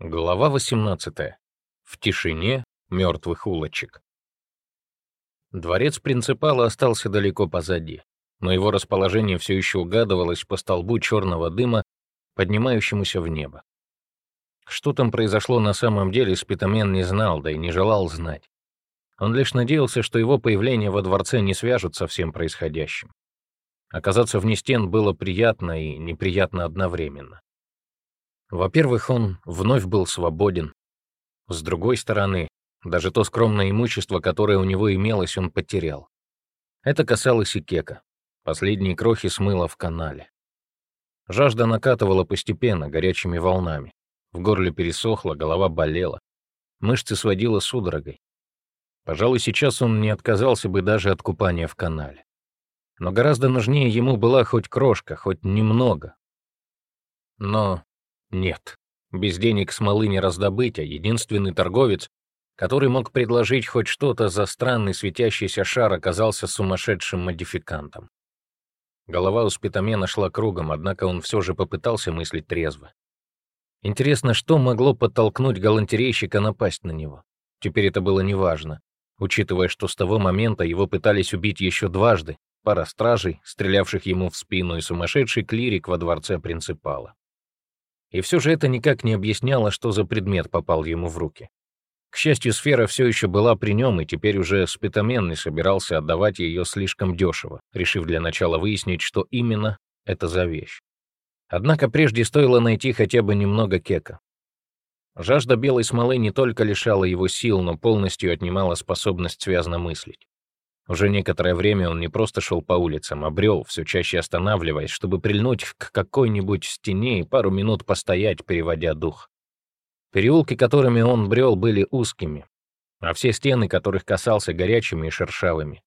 Глава 18. В тишине мертвых улочек. Дворец принципала остался далеко позади, но его расположение все еще угадывалось по столбу черного дыма, поднимающемуся в небо. Что там произошло на самом деле, Спитамен не знал, да и не желал знать. Он лишь надеялся, что его появление во дворце не свяжут со всем происходящим. Оказаться вне стен было приятно и неприятно одновременно. Во-первых, он вновь был свободен. С другой стороны, даже то скромное имущество, которое у него имелось, он потерял. Это касалось и Кека. Последние крохи смыло в канале. Жажда накатывала постепенно, горячими волнами. В горле пересохло, голова болела. Мышцы сводила судорогой. Пожалуй, сейчас он не отказался бы даже от купания в канале. Но гораздо нужнее ему была хоть крошка, хоть немного. Но нет, без денег смолы не раздобыть, а единственный торговец, который мог предложить хоть что-то за странный светящийся шар, оказался сумасшедшим модификантом. Голова у спитамена шла кругом, однако он все же попытался мыслить трезво. Интересно, что могло подтолкнуть галантерейщика напасть на него? Теперь это было неважно, учитывая, что с того момента его пытались убить еще дважды, пара стражей, стрелявших ему в спину, и сумасшедший клирик во дворце принципала. И все же это никак не объясняло, что за предмет попал ему в руки. К счастью, сфера все еще была при нем, и теперь уже спитаменный собирался отдавать ее слишком дешево, решив для начала выяснить, что именно это за вещь. Однако прежде стоило найти хотя бы немного кека. Жажда белой смолы не только лишала его сил, но полностью отнимала способность связно мыслить. Уже некоторое время он не просто шел по улицам, а брел, все чаще останавливаясь, чтобы прильнуть к какой-нибудь стене и пару минут постоять, переводя дух. Переулки, которыми он брел, были узкими, а все стены, которых касался, горячими и шершавыми.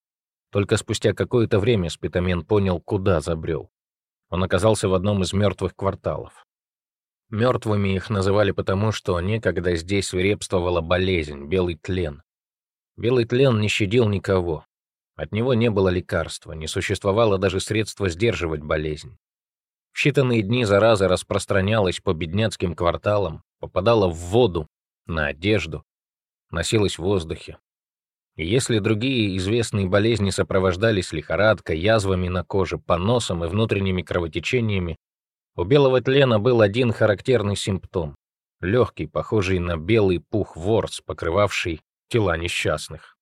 Только спустя какое-то время Спитамен понял, куда забрел. Он оказался в одном из мертвых кварталов. Мертвыми их называли потому, что некогда здесь свирепствовала болезнь, белый тлен. Белый тлен не щадил никого, от него не было лекарства, не существовало даже средства сдерживать болезнь. В считанные дни зараза распространялась по бедняцким кварталам, попадала в воду, на одежду, носилась в воздухе. И если другие известные болезни сопровождались лихорадкой, язвами на коже, поносом и внутренними кровотечениями, у белого тлена был один характерный симптом — легкий, похожий на белый пух ворс, покрывавший тела несчастных.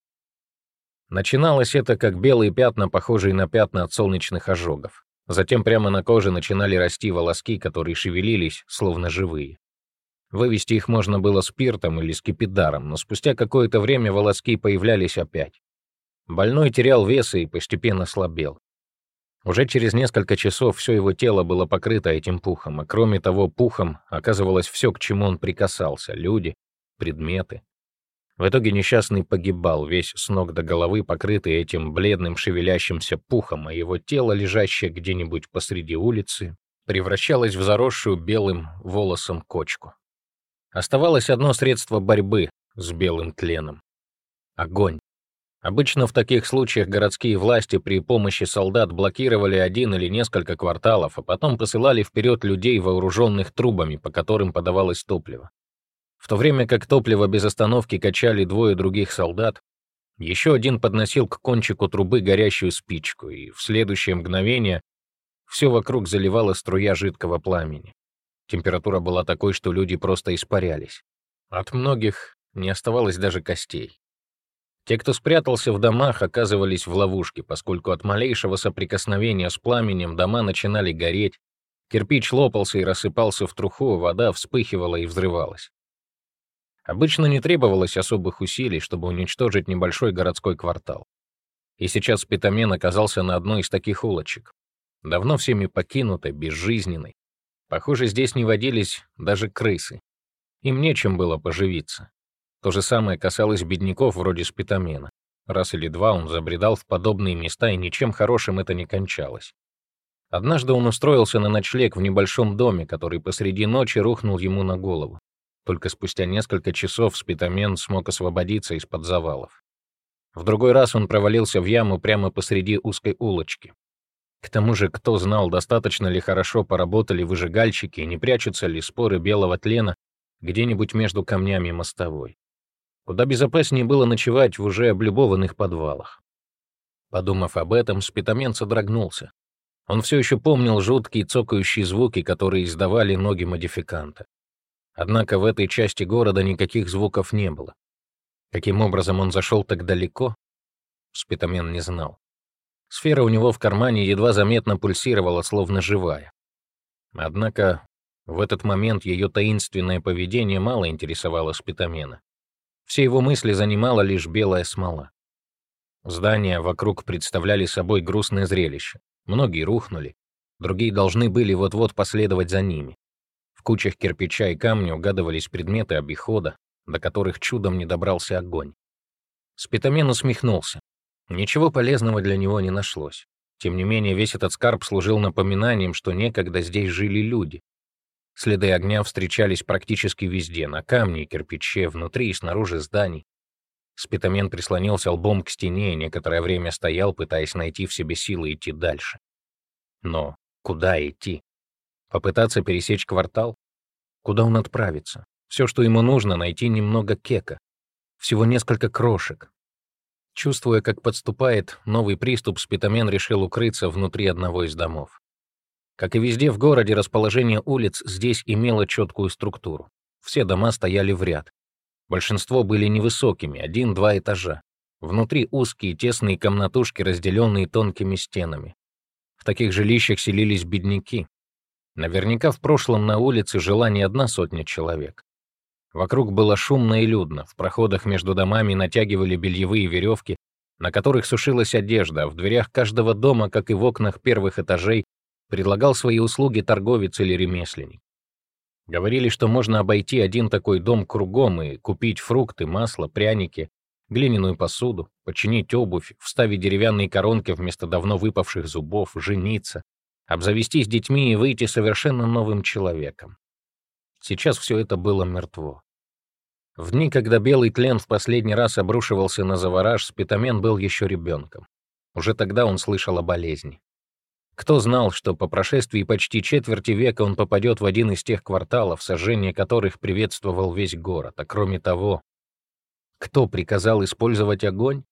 Начиналось это как белые пятна, похожие на пятна от солнечных ожогов. Затем прямо на коже начинали расти волоски, которые шевелились, словно живые. Вывести их можно было спиртом или скипидаром, но спустя какое-то время волоски появлялись опять. Больной терял вес и постепенно слабел. Уже через несколько часов все его тело было покрыто этим пухом, а кроме того, пухом оказывалось все, к чему он прикасался — люди, предметы. В итоге несчастный погибал, весь с ног до головы покрытый этим бледным шевелящимся пухом, а его тело, лежащее где-нибудь посреди улицы, превращалось в заросшую белым волосом кочку. Оставалось одно средство борьбы с белым тленом — огонь. Обычно в таких случаях городские власти при помощи солдат блокировали один или несколько кварталов, а потом посылали вперед людей, вооруженных трубами, по которым подавалось топливо. В то время как топливо без остановки качали двое других солдат, еще один подносил к кончику трубы горящую спичку, и в следующее мгновение все вокруг заливала струя жидкого пламени. Температура была такой, что люди просто испарялись. От многих не оставалось даже костей. Те, кто спрятался в домах, оказывались в ловушке, поскольку от малейшего соприкосновения с пламенем дома начинали гореть, кирпич лопался и рассыпался в труху, вода вспыхивала и взрывалась. Обычно не требовалось особых усилий, чтобы уничтожить небольшой городской квартал. И сейчас Питамен оказался на одной из таких улочек. Давно всеми покинутой, безжизненной. Похоже, здесь не водились даже крысы. Им нечем было поживиться. То же самое касалось бедняков вроде Спитамена. Раз или два он забредал в подобные места, и ничем хорошим это не кончалось. Однажды он устроился на ночлег в небольшом доме, который посреди ночи рухнул ему на голову. Только спустя несколько часов спитамен смог освободиться из-под завалов. В другой раз он провалился в яму прямо посреди узкой улочки. К тому же, кто знал, достаточно ли хорошо поработали выжигальщики и не прячутся ли споры белого тлена где-нибудь между камнями мостовой. Куда безопаснее было ночевать в уже облюбованных подвалах. Подумав об этом, Спитамен содрогнулся. Он все еще помнил жуткие цокающие звуки, которые издавали ноги модификанта. Однако в этой части города никаких звуков не было. Каким образом он зашел так далеко, Спитамен не знал. Сфера у него в кармане едва заметно пульсировала, словно живая. Однако в этот момент ее таинственное поведение мало интересовало Спитамена. Все его мысли занимала лишь белая смола. Здания вокруг представляли собой грустное зрелище. Многие рухнули, другие должны были вот-вот последовать за ними. Кучах кирпича и камня угадывались предметы обихода, до которых чудом не добрался огонь. Спитамен усмехнулся. Ничего полезного для него не нашлось. Тем не менее, весь этот скарб служил напоминанием, что некогда здесь жили люди. Следы огня встречались практически везде, на камне и кирпиче, внутри и снаружи зданий. Спитамен прислонился лбом к стене и некоторое время стоял, пытаясь найти в себе силы идти дальше. Но куда идти? Попытаться пересечь квартал? Куда он отправится? Все, что ему нужно, найти немного кека. Всего несколько крошек, Чувствуя, как подступает новый приступ, Спитамен решил укрыться внутри одного из домов. Как и везде в городе, расположение улиц здесь имело четкую структуру. Все дома стояли в ряд. Большинство были невысокими, один-два этажа. Внутри узкие тесные комнатушки, разделенные тонкими стенами. В таких жилищах селились бедняки. Наверняка в прошлом на улице жила не одна сотня человек. Вокруг было шумно и людно, в проходах между домами натягивали бельевые веревки, на которых сушилась одежда, а в дверях каждого дома, как и в окнах первых этажей, предлагал свои услуги торговец или ремесленник. Говорили, что можно обойти один такой дом кругом и купить фрукты, масло, пряники, глиняную посуду, починить обувь, вставить деревянные коронки вместо давно выпавших зубов, жениться, обзавестись детьми и выйти совершенно новым человеком. Сейчас все это было мертво. В дни, когда белый тлен в последний раз обрушивался на Завараж, Спитамен был еще ребенком. Уже тогда он слышал о болезни. Кто знал, что по прошествии почти четверти века он попадет в один из тех кварталов, сожжение которых приветствовал весь город, а кроме того, кто приказал использовать огонь?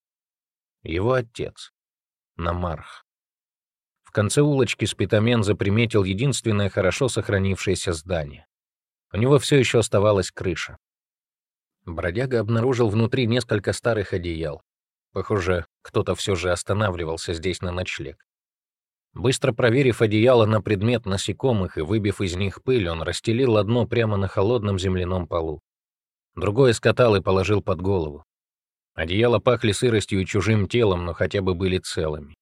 Его отец, Намарх. Конце улочки Спитамен заприметил единственное хорошо сохранившееся здание. У него все еще оставалась крыша. Бродяга обнаружил внутри несколько старых одеял. Похоже, кто-то все же останавливался здесь на ночлег. Быстро проверив одеяло на предмет насекомых и выбив из них пыль, он расстелил одно прямо на холодном земляном полу. Другое скатал и положил под голову. Одеяла пахли сыростью и чужим телом, но хотя бы были целыми.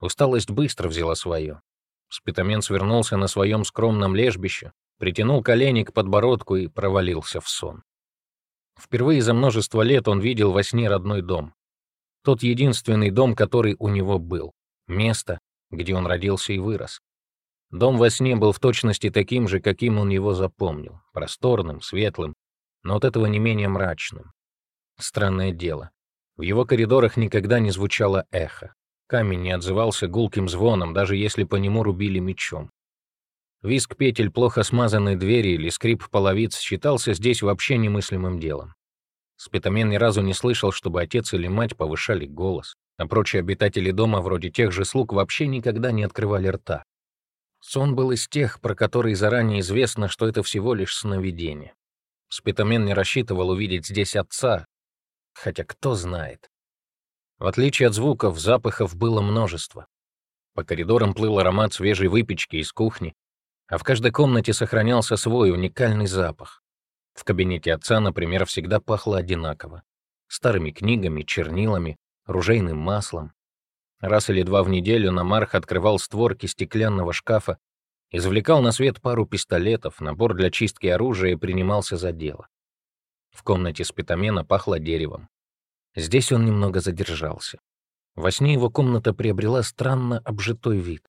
Усталость быстро взяла свое. Спитамен свернулся на своем скромном лежбище, притянул колени к подбородку и провалился в сон. Впервые за множество лет он видел во сне родной дом. Тот единственный дом, который у него был. Место, где он родился и вырос. Дом во сне был в точности таким же, каким он его запомнил. Просторным, светлым, но от этого не менее мрачным. Странное дело. В его коридорах никогда не звучало эхо. Камень не отзывался гулким звоном, даже если по нему рубили мечом. Виск петель плохо смазанной двери или скрип половиц считался здесь вообще немыслимым делом. Спитамен ни разу не слышал, чтобы отец или мать повышали голос, а прочие обитатели дома, вроде тех же слуг, вообще никогда не открывали рта. Сон был из тех, про которые заранее известно, что это всего лишь сновидение. Спитамен не рассчитывал увидеть здесь отца, хотя кто знает. В отличие от звуков, запахов было множество. По коридорам плыл аромат свежей выпечки из кухни, а в каждой комнате сохранялся свой уникальный запах. В кабинете отца, например, всегда пахло одинаково. Старыми книгами, чернилами, ружейным маслом. Раз или два в неделю Намарх открывал створки стеклянного шкафа, извлекал на свет пару пистолетов, набор для чистки оружия и принимался за дело. В комнате спитамена пахло деревом. Здесь он немного задержался. Во сне его комната приобрела странно обжитой вид.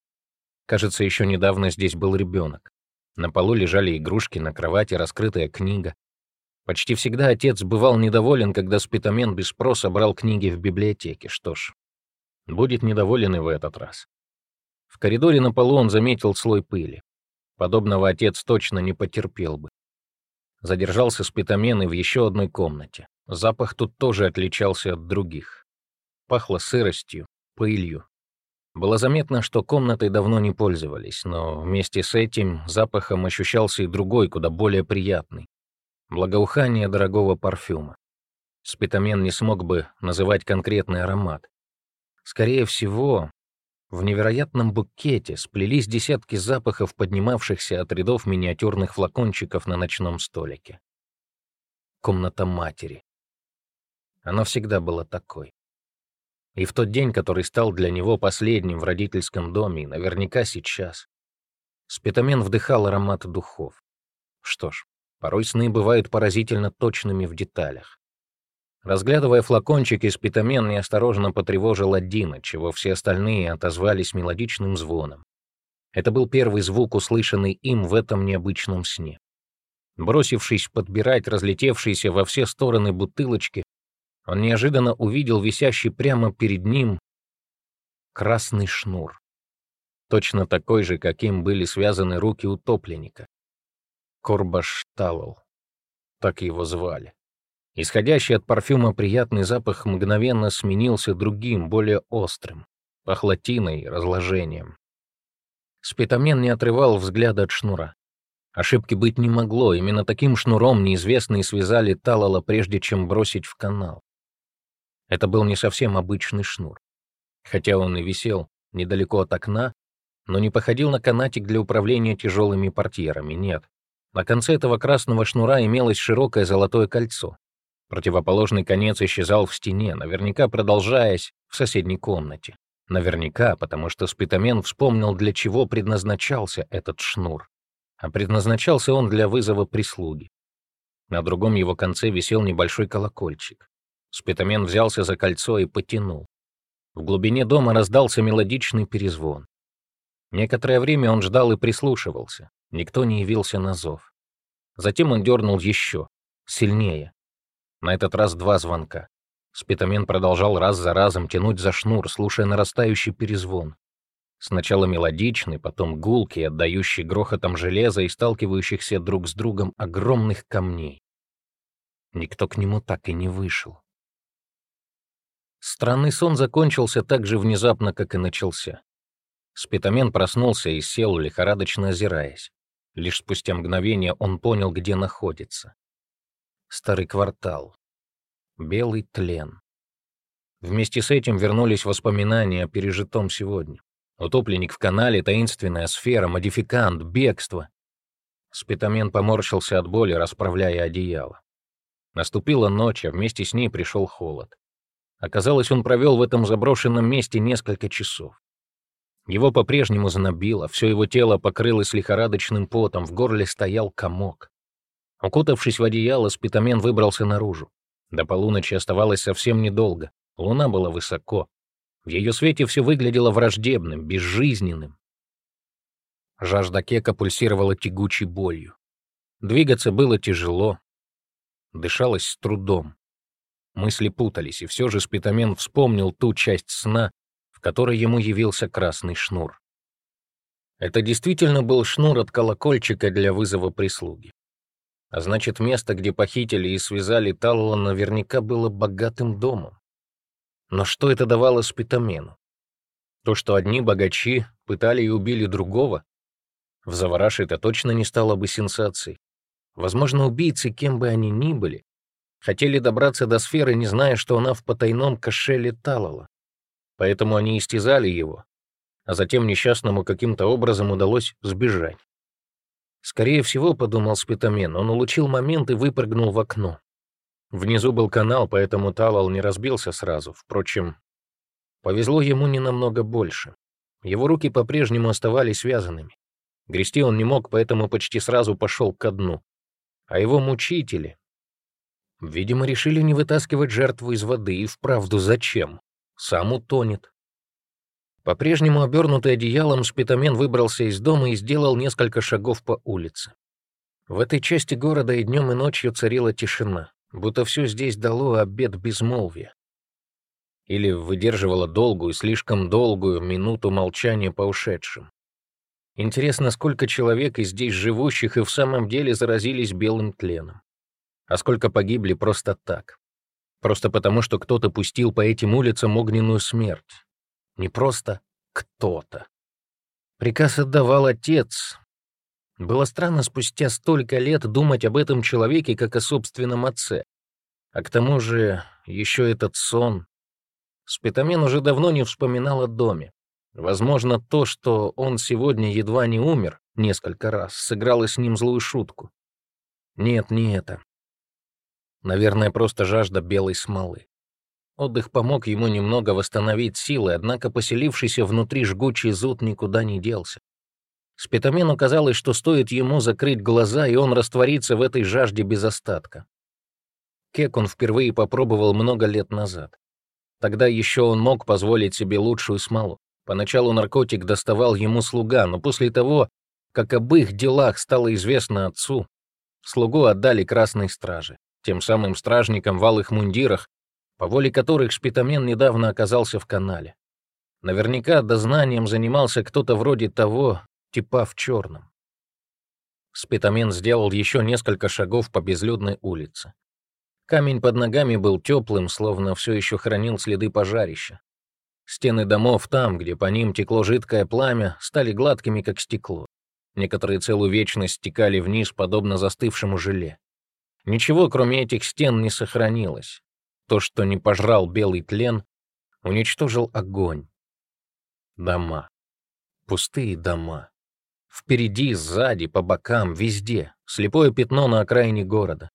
Кажется, еще недавно здесь был ребенок. На полу лежали игрушки, на кровати раскрытая книга. Почти всегда отец бывал недоволен, когда спитамен без спроса брал книги в библиотеке. Что ж, будет недоволен и в этот раз. В коридоре на полу он заметил слой пыли. Подобного отец точно не потерпел бы. задержался спитамен и в еще одной комнате. Запах тут тоже отличался от других. Пахло сыростью, пылью. Было заметно, что комнатой давно не пользовались, но вместе с этим запахом ощущался и другой, куда более приятный. Благоухание дорогого парфюма. Спитамен не смог бы называть конкретный аромат. Скорее всего, в невероятном букете сплелись десятки запахов, поднимавшихся от рядов миниатюрных флакончиков на ночном столике. Комната матери. Она всегда была такой. И в тот день, который стал для него последним в родительском доме, и наверняка сейчас, Спитамен вдыхал аромат духов. Что ж, порой сны бывают поразительно точными в деталях. Разглядывая флакончики, спитамен неосторожно потревожил один, чего все остальные отозвались мелодичным звоном. Это был первый звук, услышанный им в этом необычном сне. Бросившись подбирать разлетевшиеся во все стороны бутылочки, он неожиданно увидел висящий прямо перед ним красный шнур. Точно такой же, каким были связаны руки утопленника. Корбаш Талл. Так его звали. Исходящий от парфюма приятный запах мгновенно сменился другим, более острым, пахлотиной разложением. Спитамен не отрывал взгляда от шнура. Ошибки быть не могло, именно таким шнуром неизвестные связали Талала, прежде чем бросить в канал. Это был не совсем обычный шнур. Хотя он и висел недалеко от окна, но не походил на канатик для управления тяжелыми портьерами, нет. На конце этого красного шнура имелось широкое золотое кольцо, Противоположный конец исчезал в стене, наверняка продолжаясь в соседней комнате. Наверняка, потому что Спитамен вспомнил, для чего предназначался этот шнур. А предназначался он для вызова прислуги. На другом его конце висел небольшой колокольчик. Спитамен взялся за кольцо и потянул. В глубине дома раздался мелодичный перезвон. Некоторое время он ждал и прислушивался. Никто не явился на зов. Затем он дернул еще, сильнее. На этот раз два звонка. Спитамен продолжал раз за разом тянуть за шнур, слушая нарастающий перезвон. Сначала мелодичный, потом гулкий, отдающий грохотом железа и сталкивающихся друг с другом огромных камней. Никто к нему так и не вышел. Странный сон закончился так же внезапно, как и начался. Спитамен проснулся и сел, лихорадочно озираясь. Лишь спустя мгновение он понял, где находится старый квартал, белый тлен. Вместе с этим вернулись воспоминания о пережитом сегодня. Утопленник в канале, таинственная сфера, модификант, бегство. Спитамен поморщился от боли, расправляя одеяло. Наступила ночь, а вместе с ней пришел холод. Оказалось, он провел в этом заброшенном месте несколько часов. Его по-прежнему знобило, все его тело покрылось лихорадочным потом, в горле стоял комок. Укутавшись в одеяло, спитамен выбрался наружу. До полуночи оставалось совсем недолго. Луна была высоко. В ее свете все выглядело враждебным, безжизненным. Жажда кека пульсировала тягучей болью. Двигаться было тяжело. Дышалось с трудом. Мысли путались, и все же Спитамен вспомнил ту часть сна, в которой ему явился красный шнур. Это действительно был шнур от колокольчика для вызова прислуги. А значит, место, где похитили и связали Талла, наверняка было богатым домом. Но что это давало Спитамену? То, что одни богачи пытали и убили другого? В Завараше это точно не стало бы сенсацией. Возможно, убийцы, кем бы они ни были, хотели добраться до сферы, не зная, что она в потайном кошеле Талала. Поэтому они истязали его, а затем несчастному каким-то образом удалось сбежать. Скорее всего, подумал Спитамен, он улучил момент и выпрыгнул в окно. Внизу был канал, поэтому Талал не разбился сразу. Впрочем, повезло ему не намного больше. Его руки по-прежнему оставались связанными. Грести он не мог, поэтому почти сразу пошел ко дну. А его мучители... Видимо, решили не вытаскивать жертву из воды, и вправду зачем? Сам утонет. По-прежнему обернутый одеялом, Спитамен выбрался из дома и сделал несколько шагов по улице. В этой части города и днем, и ночью царила тишина, будто все здесь дало обед безмолвия. Или выдерживало долгую, слишком долгую минуту молчания по ушедшим. Интересно, сколько человек из здесь живущих и в самом деле заразились белым тленом. А сколько погибли просто так. Просто потому, что кто-то пустил по этим улицам огненную смерть. Не просто кто-то. Приказ отдавал отец. Было странно спустя столько лет думать об этом человеке, как о собственном отце. А к тому же еще этот сон. Спитамен уже давно не вспоминал о доме. Возможно, то, что он сегодня едва не умер несколько раз, сыграло с ним злую шутку. Нет, не это. Наверное, просто жажда белой смолы. Отдых помог ему немного восстановить силы, однако поселившийся внутри жгучий зуд никуда не делся. Спитамену казалось, что стоит ему закрыть глаза, и он растворится в этой жажде без остатка. Кек он впервые попробовал много лет назад. Тогда еще он мог позволить себе лучшую смолу. Поначалу наркотик доставал ему слуга, но после того, как об их делах стало известно отцу, слугу отдали красной страже, тем самым стражникам в алых мундирах, по воле которых Шпитамен недавно оказался в канале. Наверняка дознанием занимался кто-то вроде того, типа в черном. Спитамен сделал еще несколько шагов по безлюдной улице. Камень под ногами был теплым, словно все еще хранил следы пожарища. Стены домов там, где по ним текло жидкое пламя, стали гладкими, как стекло. Некоторые целую вечность стекали вниз, подобно застывшему желе. Ничего, кроме этих стен, не сохранилось. То, что не пожрал белый тлен, уничтожил огонь. Дома. Пустые дома. Впереди, сзади, по бокам, везде. Слепое пятно на окраине города.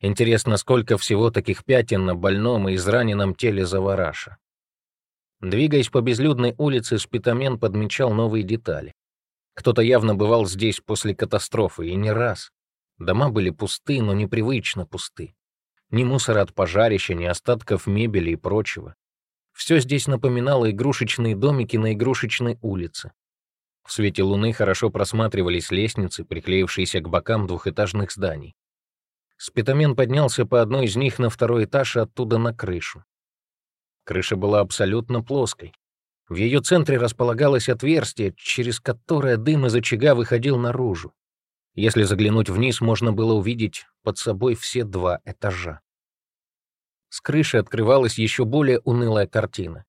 Интересно, сколько всего таких пятен на больном и израненном теле Завараша. Двигаясь по безлюдной улице, Спитамен подмечал новые детали. Кто-то явно бывал здесь после катастрофы, и не раз. Дома были пусты, но непривычно пусты. Ни мусора от пожарища, ни остатков мебели и прочего. Все здесь напоминало игрушечные домики на игрушечной улице. В свете луны хорошо просматривались лестницы, приклеившиеся к бокам двухэтажных зданий. Спитамен поднялся по одной из них на второй этаж и оттуда на крышу. Крыша была абсолютно плоской. В ее центре располагалось отверстие, через которое дым из очага выходил наружу. Если заглянуть вниз, можно было увидеть под собой все два этажа. С крыши открывалась еще более унылая картина.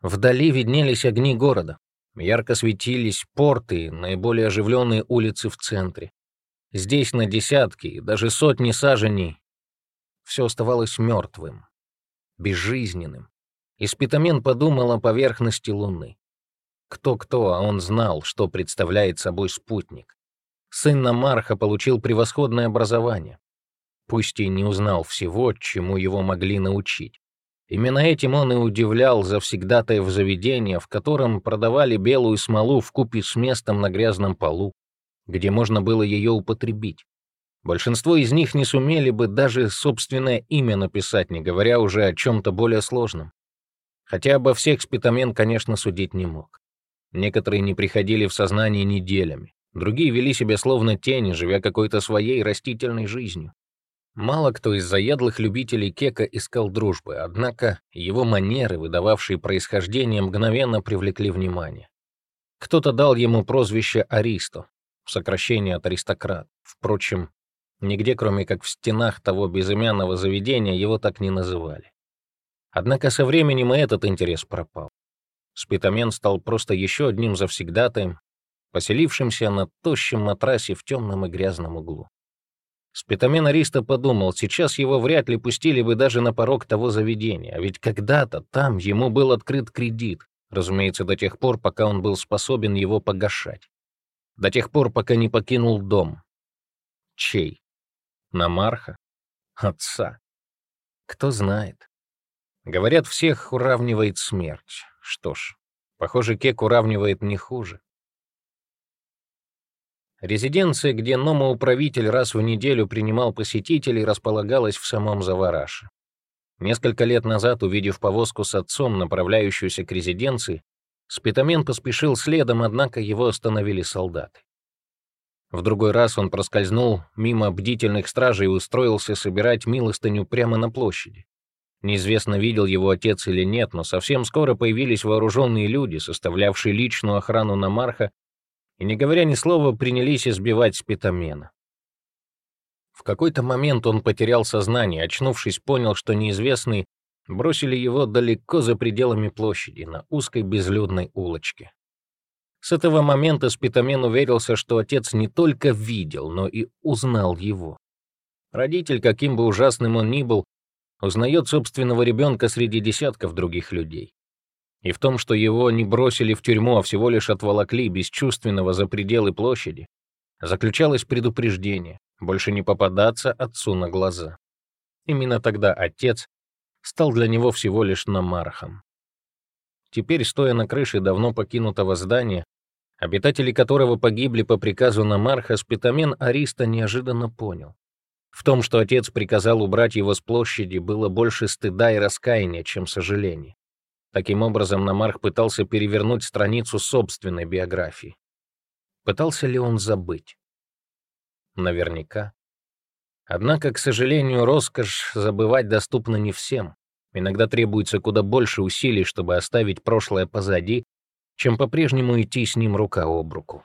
Вдали виднелись огни города. Ярко светились порты, наиболее оживленные улицы в центре. Здесь на десятки, даже сотни саженей все оставалось мертвым, безжизненным. Испитамен подумал о поверхности Луны. Кто-кто, а он знал, что представляет собой спутник. Сын Намарха получил превосходное образование пусть и не узнал всего, чему его могли научить. Именно этим он и удивлял завсегдатаев заведения, в котором продавали белую смолу в купе с местом на грязном полу, где можно было ее употребить. Большинство из них не сумели бы даже собственное имя написать, не говоря уже о чем-то более сложном. Хотя обо всех Спитамен, конечно, судить не мог. Некоторые не приходили в сознание неделями, другие вели себя словно тени, живя какой-то своей растительной жизнью. Мало кто из заядлых любителей кека искал дружбы, однако его манеры, выдававшие происхождение, мгновенно привлекли внимание. Кто-то дал ему прозвище Аристо, сокращение от аристократ. Впрочем, нигде, кроме как в стенах того безымянного заведения, его так не называли. Однако со временем и этот интерес пропал. Спитамен стал просто еще одним завсегдатаем, поселившимся на тощем матрасе в темном и грязном углу. Спитамен Ариста подумал, сейчас его вряд ли пустили бы даже на порог того заведения, а ведь когда-то там ему был открыт кредит, разумеется, до тех пор, пока он был способен его погашать. До тех пор, пока не покинул дом. Чей? Намарха? Отца? Кто знает. Говорят, всех уравнивает смерть. Что ж, похоже, Кек уравнивает не хуже. Резиденция, где Нома-управитель раз в неделю принимал посетителей, располагалась в самом Завараше. Несколько лет назад, увидев повозку с отцом, направляющуюся к резиденции, Спитамен поспешил следом, однако его остановили солдаты. В другой раз он проскользнул мимо бдительных стражей и устроился собирать милостыню прямо на площади. Неизвестно, видел его отец или нет, но совсем скоро появились вооруженные люди, составлявшие личную охрану Намарха и, не говоря ни слова, принялись избивать спитамена. В какой-то момент он потерял сознание, очнувшись, понял, что неизвестные бросили его далеко за пределами площади, на узкой безлюдной улочке. С этого момента Спитамен уверился, что отец не только видел, но и узнал его. Родитель, каким бы ужасным он ни был, узнает собственного ребенка среди десятков других людей. И в том, что его не бросили в тюрьму, а всего лишь отволокли бесчувственного за пределы площади, заключалось предупреждение больше не попадаться отцу на глаза. Именно тогда отец стал для него всего лишь намархом. Теперь, стоя на крыше давно покинутого здания, обитатели которого погибли по приказу Намарха, спитамен Ариста неожиданно понял. В том, что отец приказал убрать его с площади, было больше стыда и раскаяния, чем сожаления. Таким образом, Намарх пытался перевернуть страницу собственной биографии. Пытался ли он забыть? Наверняка. Однако, к сожалению, роскошь забывать доступна не всем. Иногда требуется куда больше усилий, чтобы оставить прошлое позади, чем по-прежнему идти с ним рука об руку.